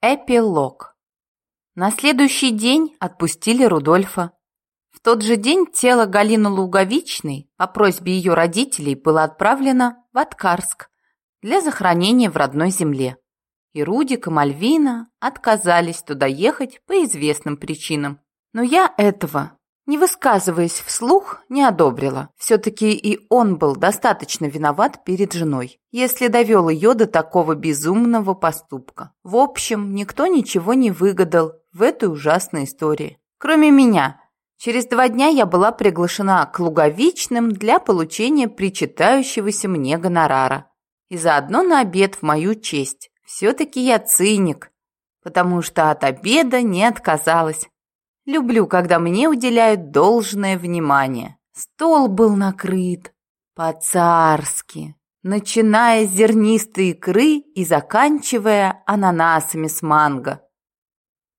Эпилог. На следующий день отпустили Рудольфа. В тот же день тело Галины Луговичной по просьбе ее родителей было отправлено в Откарск для захоронения в родной земле. И Рудик и Мальвина отказались туда ехать по известным причинам. Но я этого не высказываясь вслух, не одобрила. Все-таки и он был достаточно виноват перед женой, если довел ее до такого безумного поступка. В общем, никто ничего не выгадал в этой ужасной истории. Кроме меня. Через два дня я была приглашена к Луговичным для получения причитающегося мне гонорара. И заодно на обед в мою честь. Все-таки я циник, потому что от обеда не отказалась. Люблю, когда мне уделяют должное внимание. Стол был накрыт по-царски, начиная с зернистой икры и заканчивая ананасами с манго.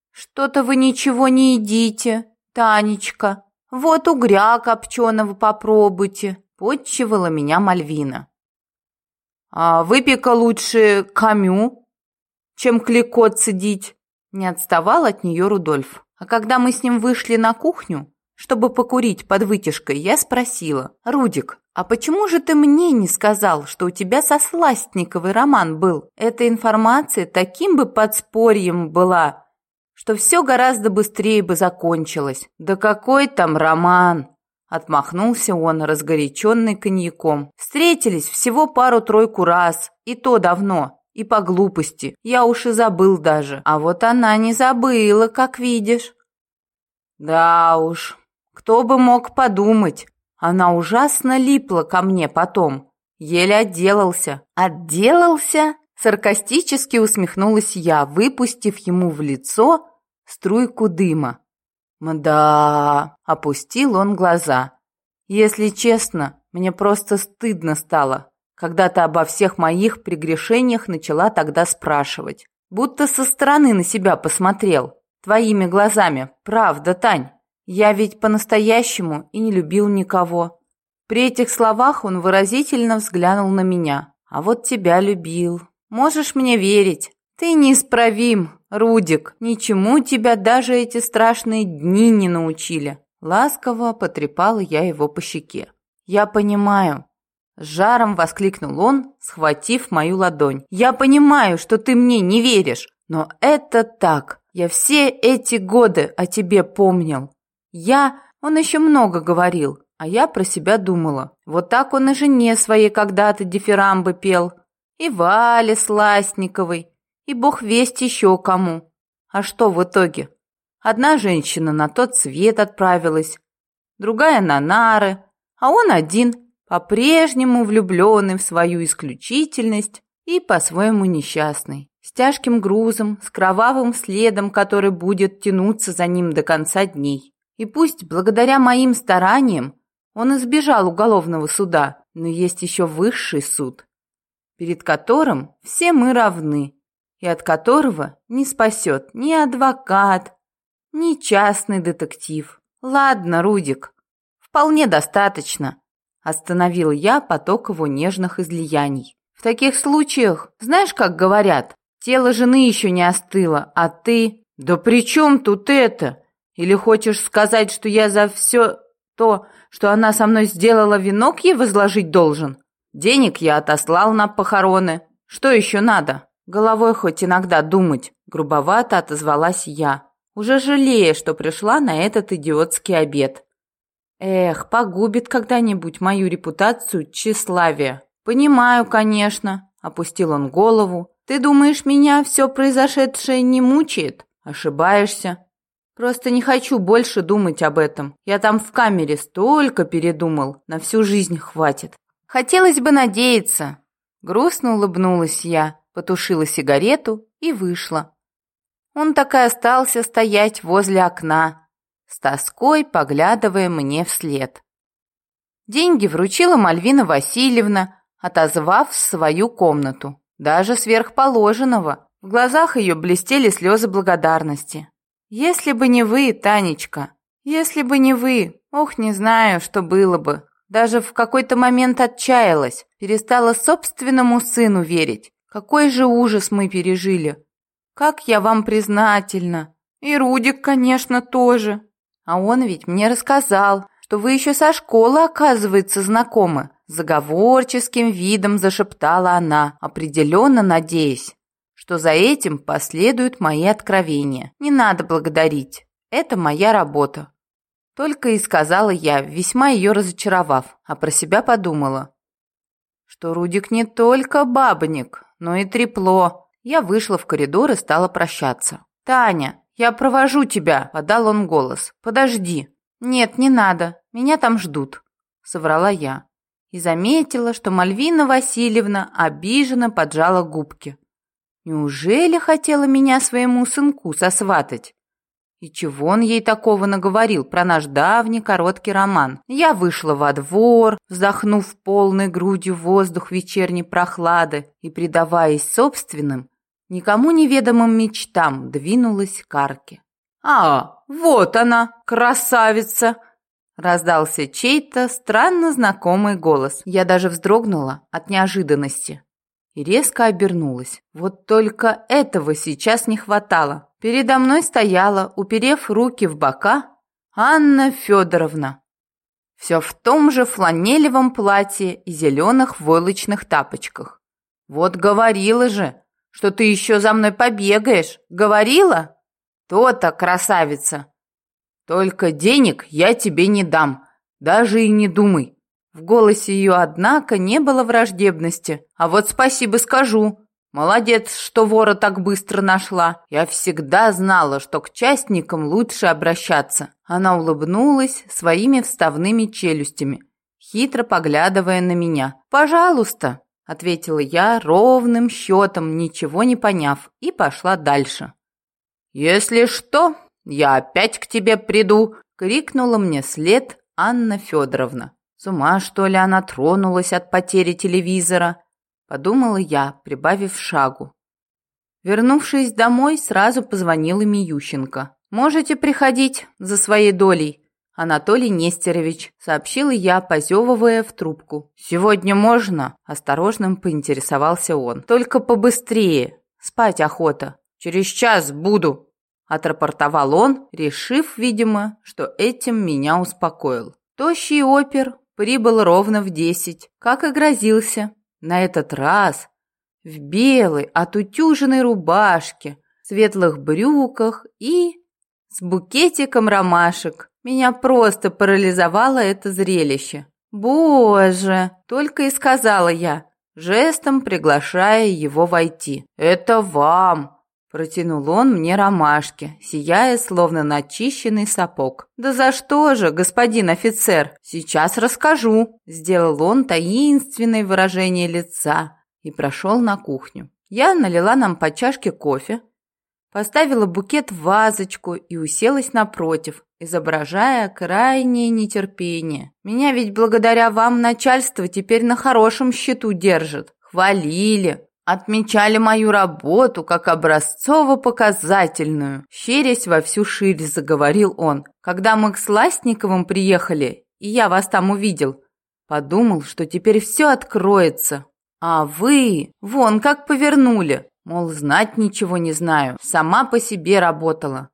«Что-то вы ничего не едите, Танечка. Вот угря копченого попробуйте», — подчивала меня Мальвина. «А выпека лучше камю, чем кликот цедить», — не отставал от нее Рудольф. А когда мы с ним вышли на кухню, чтобы покурить под вытяжкой, я спросила, «Рудик, а почему же ты мне не сказал, что у тебя со Сластниковой роман был? Эта информация таким бы подспорьем была, что все гораздо быстрее бы закончилось. Да какой там роман!» Отмахнулся он, разгоряченный коньяком. «Встретились всего пару-тройку раз, и то давно и по глупости. Я уж и забыл даже. А вот она не забыла, как видишь. Да уж, кто бы мог подумать. Она ужасно липла ко мне потом. Еле отделался. Отделался? Саркастически усмехнулась я, выпустив ему в лицо струйку дыма. «Мда...» — опустил он глаза. «Если честно, мне просто стыдно стало когда ты обо всех моих прегрешениях начала тогда спрашивать. Будто со стороны на себя посмотрел. Твоими глазами. Правда, Тань. Я ведь по-настоящему и не любил никого. При этих словах он выразительно взглянул на меня. А вот тебя любил. Можешь мне верить. Ты неисправим, Рудик. Ничему тебя даже эти страшные дни не научили. Ласково потрепала я его по щеке. Я понимаю, жаром воскликнул он, схватив мою ладонь. «Я понимаю, что ты мне не веришь, но это так. Я все эти годы о тебе помнил. Я... Он еще много говорил, а я про себя думала. Вот так он и жене своей когда-то дифирамбы пел. И Вале Сластниковой, и бог весть еще кому. А что в итоге? Одна женщина на тот свет отправилась, другая на нары, а он один – по-прежнему влюбленный в свою исключительность и по-своему несчастный, с тяжким грузом, с кровавым следом, который будет тянуться за ним до конца дней. И пусть благодаря моим стараниям он избежал уголовного суда, но есть еще высший суд, перед которым все мы равны, и от которого не спасет ни адвокат, ни частный детектив. Ладно, Рудик, вполне достаточно. Остановил я поток его нежных излияний. В таких случаях, знаешь, как говорят, тело жены еще не остыло, а ты... Да при чем тут это? Или хочешь сказать, что я за все то, что она со мной сделала, венок ей возложить должен? Денег я отослал на похороны. Что еще надо? Головой хоть иногда думать, грубовато отозвалась я, уже жалея, что пришла на этот идиотский обед. Эх, погубит когда-нибудь мою репутацию тщеславие. Понимаю, конечно, опустил он голову. Ты думаешь, меня все произошедшее не мучает? Ошибаешься. Просто не хочу больше думать об этом. Я там в камере столько передумал, на всю жизнь хватит. Хотелось бы надеяться. Грустно улыбнулась я, потушила сигарету и вышла. Он так и остался стоять возле окна, с тоской поглядывая мне вслед. Деньги вручила Мальвина Васильевна, отозвав в свою комнату. Даже сверхположенного. В глазах ее блестели слезы благодарности. «Если бы не вы, Танечка, если бы не вы, ох, не знаю, что было бы. Даже в какой-то момент отчаялась, перестала собственному сыну верить. Какой же ужас мы пережили. Как я вам признательна. И Рудик, конечно, тоже. А он ведь мне рассказал, что вы еще со школы, оказывается, знакомы. Заговорческим видом зашептала она, определенно надеясь, что за этим последуют мои откровения. Не надо благодарить. Это моя работа. Только и сказала я, весьма ее разочаровав, а про себя подумала, что Рудик не только бабник, но и трепло. Я вышла в коридор и стала прощаться. «Таня, я провожу тебя», — подал он голос. «Подожди». «Нет, не надо, меня там ждут», — соврала я. И заметила, что Мальвина Васильевна обиженно поджала губки. Неужели хотела меня своему сынку сосватать? И чего он ей такого наговорил про наш давний короткий роман? Я вышла во двор, вздохнув полной грудью воздух вечерней прохлады и, предаваясь собственным, никому неведомым мечтам, двинулась к арке. «А, вот она, красавица!» Раздался чей-то странно знакомый голос. Я даже вздрогнула от неожиданности и резко обернулась. Вот только этого сейчас не хватало. Передо мной стояла, уперев руки в бока, Анна Федоровна. Все в том же фланелевом платье и зеленых войлочных тапочках. Вот говорила же, что ты еще за мной побегаешь. Говорила? То-то, красавица. Только денег я тебе не дам, даже и не думай. В голосе ее, однако, не было враждебности. А вот спасибо скажу. Молодец, что вора так быстро нашла. Я всегда знала, что к частникам лучше обращаться. Она улыбнулась своими вставными челюстями, хитро поглядывая на меня. «Пожалуйста», — ответила я ровным счетом, ничего не поняв, и пошла дальше. «Если что, я опять к тебе приду», — крикнула мне след Анна Федоровна. С ума, что ли, она тронулась от потери телевизора? подумала я, прибавив шагу. Вернувшись домой, сразу позвонила Миющенко. «Можете приходить за своей долей?» Анатолий Нестерович, сообщил я, позевывая в трубку. «Сегодня можно?» – осторожным поинтересовался он. «Только побыстрее. Спать охота. Через час буду», – отрапортовал он, решив, видимо, что этим меня успокоил. Тощий опер прибыл ровно в десять, как и грозился. На этот раз в белой отутюженной рубашке, светлых брюках и с букетиком ромашек. Меня просто парализовало это зрелище. «Боже!» — только и сказала я, жестом приглашая его войти. «Это вам!» Протянул он мне ромашки, сияя, словно начищенный сапог. «Да за что же, господин офицер? Сейчас расскажу!» Сделал он таинственное выражение лица и прошел на кухню. Я налила нам по чашке кофе, поставила букет в вазочку и уселась напротив, изображая крайнее нетерпение. Меня ведь благодаря вам начальство теперь на хорошем счету держит. Хвалили, отмечали мою работу как образцово-показательную. Щерясь во всю ширь, заговорил он. Когда мы к Сластниковым приехали, и я вас там увидел, подумал, что теперь все откроется. А вы вон как повернули. Мол, знать ничего не знаю, сама по себе работала.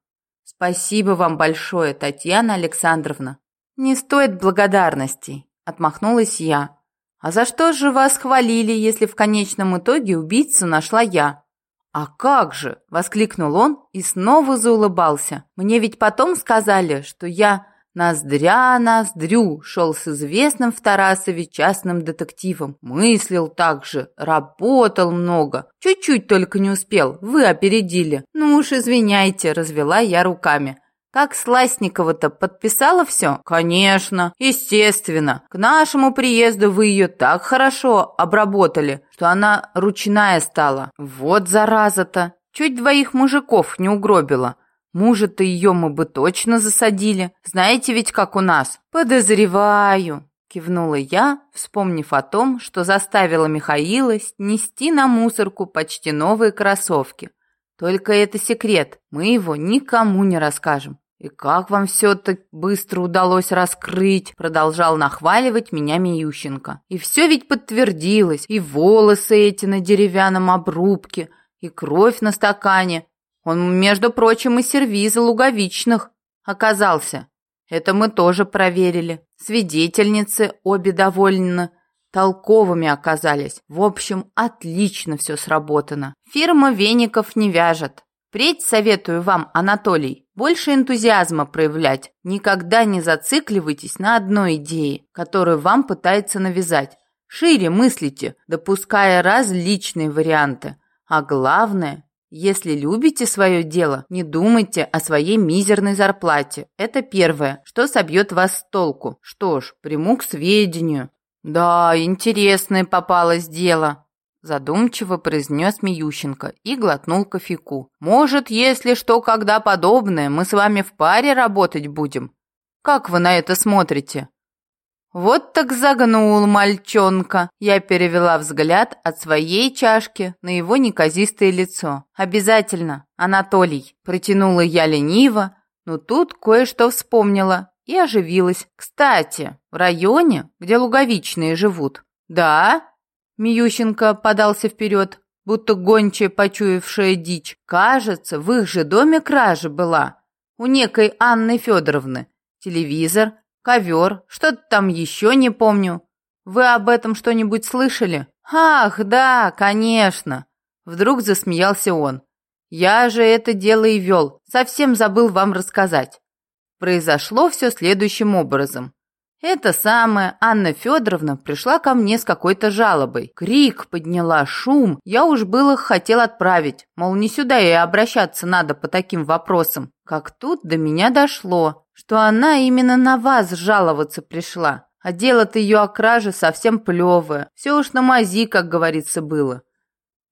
Спасибо вам большое, Татьяна Александровна. Не стоит благодарностей, отмахнулась я. «А за что же вас хвалили, если в конечном итоге убийцу нашла я?» «А как же!» — воскликнул он и снова заулыбался. «Мне ведь потом сказали, что я ноздря ноздрю шел с известным в Тарасове частным детективом. Мыслил так же, работал много. Чуть-чуть только не успел, вы опередили. Ну уж извиняйте, развела я руками. Как Сласникова-то подписала все? Конечно, естественно. К нашему приезду вы ее так хорошо обработали, что она ручная стала. Вот зараза-то. Чуть двоих мужиков не угробила. Мужа-то ее мы бы точно засадили. Знаете ведь, как у нас? Подозреваю. Кивнула я, вспомнив о том, что заставила Михаила нести на мусорку почти новые кроссовки. Только это секрет, мы его никому не расскажем. «И как вам все так быстро удалось раскрыть?» Продолжал нахваливать меня Миющенко. «И все ведь подтвердилось. И волосы эти на деревянном обрубке, и кровь на стакане. Он, между прочим, и сервиза луговичных оказался. Это мы тоже проверили. Свидетельницы обе довольны, толковыми оказались. В общем, отлично все сработано. Фирма веников не вяжет. Впредь советую вам, Анатолий, больше энтузиазма проявлять. Никогда не зацикливайтесь на одной идее, которую вам пытается навязать. Шире мыслите, допуская различные варианты. А главное, если любите свое дело, не думайте о своей мизерной зарплате. Это первое, что собьет вас с толку. Что ж, приму к сведению. Да, интересное попалось дело. Задумчиво произнес Миющенко и глотнул кофейку. «Может, если что, когда подобное, мы с вами в паре работать будем? Как вы на это смотрите?» «Вот так загнул мальчонка!» Я перевела взгляд от своей чашки на его неказистое лицо. «Обязательно, Анатолий!» Протянула я лениво, но тут кое-что вспомнила и оживилась. «Кстати, в районе, где луговичные живут?» «Да?» Миющенко подался вперед, будто гончая, почуявшая дичь. «Кажется, в их же доме кража была. У некой Анны Федоровны. Телевизор, ковер, что-то там еще не помню. Вы об этом что-нибудь слышали? Ах, да, конечно. Вдруг засмеялся он. Я же это дело и вел, совсем забыл вам рассказать. Произошло все следующим образом. Эта самая Анна Федоровна пришла ко мне с какой-то жалобой. Крик подняла, шум. Я уж было хотел отправить, мол, не сюда и обращаться надо по таким вопросам. Как тут до меня дошло что она именно на вас жаловаться пришла. А дело-то ее о краже совсем плевое. Все уж на мази, как говорится, было.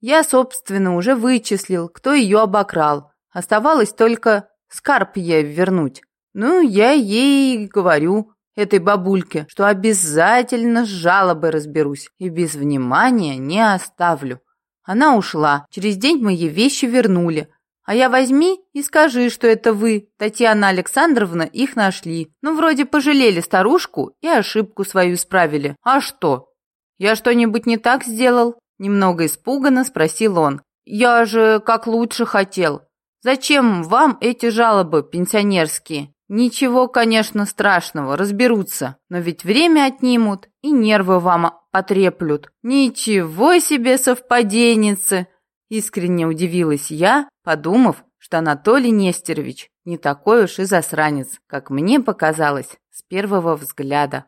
Я, собственно, уже вычислил, кто ее обокрал. Оставалось только скарб ей вернуть. Ну, я ей говорю, этой бабульке, что обязательно с жалобой разберусь и без внимания не оставлю. Она ушла. Через день мы ей вещи вернули, а я возьми и скажи, что это вы, Татьяна Александровна, их нашли. Ну, вроде пожалели старушку и ошибку свою исправили. А что? Я что-нибудь не так сделал? Немного испуганно спросил он. Я же как лучше хотел. Зачем вам эти жалобы пенсионерские? Ничего, конечно, страшного, разберутся. Но ведь время отнимут и нервы вам потреплют. Ничего себе совпаденицы! Искренне удивилась я, подумав, что Анатолий Нестерович не такой уж и засранец, как мне показалось с первого взгляда.